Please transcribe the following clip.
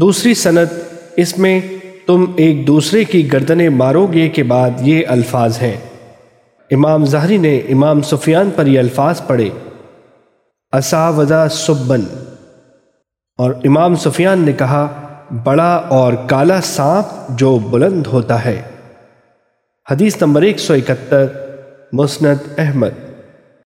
دوسری سند، اس میں تم ایک دوسرے کی گردنیں مارو گے کے بعد یہ الفاظ ہیں۔ امام زہری نے امام سفیان پر یہ الفاظ پڑھے۔ اساوزہ سبن۔ اور امام سفیان نے کہا، بڑا اور کالا سانپ جو بلند ہوتا ہے۔ حدیث نمبر ایک سو اکہتر، مسند احمد۔